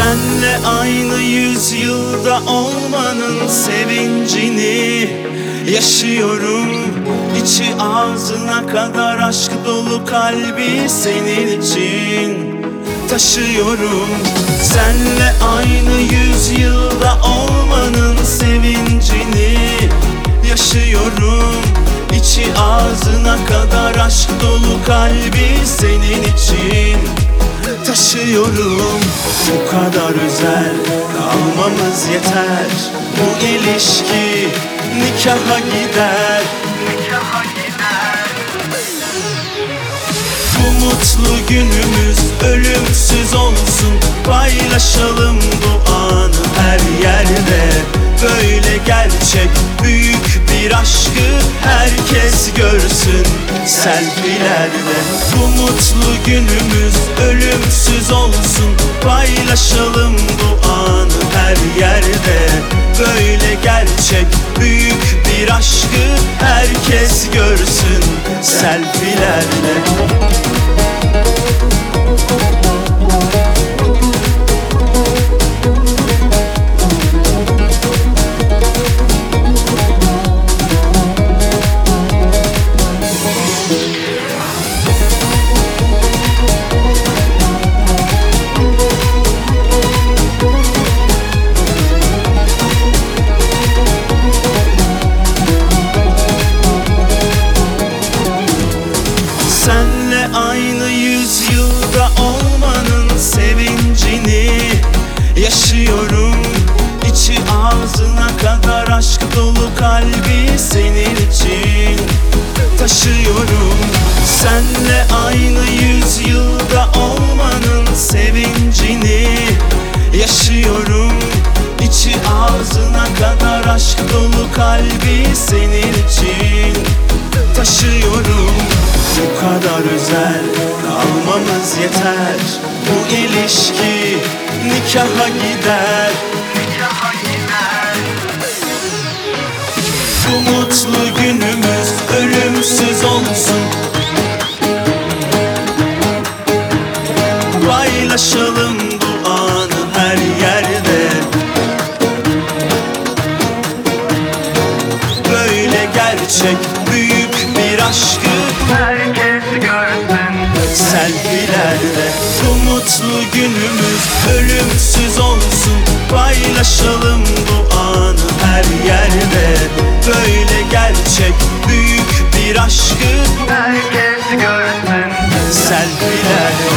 Senle aynı yüzyılda olmanın sevincini Yaşıyorum. İçi ağzına kadar aşk dolu kalbi senin için Taşıyorum. Senle aynı yüzyılda olmanın sevincini Yaşıyorum. İçi ağzına kadar aşk dolu kalbi senin için taşıyorum Bu kadar özel. Kalmamız yeter. Bu ilişki nikaha gider. Bu mutlu günümüz ölümsüz olsun. Paylaşalım bu anı her yerde. Böyle gerçek büyük bir aşkı herkes görsün Selfilerde. Bu mutlu günümüz ölümsüz olsun Paylaşalım bu anı her yerde. Böyle gerçek büyük bir aşkı herkes görsün Selfilerde yüzyılda olmanın sevincini Yaşıyorum. İçi ağzına kadar aşk dolu kalbi senin için Taşıyorum. Senle aynı yüzyılda olmanın sevincini Yaşıyorum. İçi ağzına kadar aşk dolu kalbi senin yeter. Bu ilişki nikaha gider. Bu mutlu günümüz ölümsüz olsun. Paylaşalım bu anı her yerde. Böyle gerçek büyük bir aşkı. Herkes görsün Selfilerde